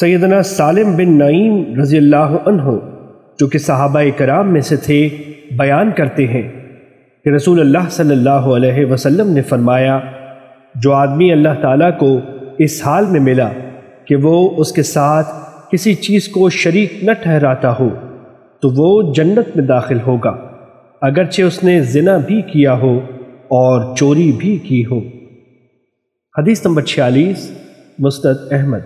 سیدنا سالم بن نعیم رضی اللہ عنہ، جو کہ صحابہ کرام میں سے تھے، بیان کرتے ہیں کہ رسول اللہ صلی اللہ علیہ وسلم نے فرمایا، جو آدمی اللہ تعالیٰ کو اس حال میں ملا کہ وہ اس کے ساتھ کسی چیز کو شریک نہ ٹھہراتا ہو، تو وہ جنت میں داخل ہوگا۔ اگرچہ اس نے زنا بھی کیا ہو اور چوری بھی کی ہو۔ حدیث نمبر چھیالیس، مستد احمد۔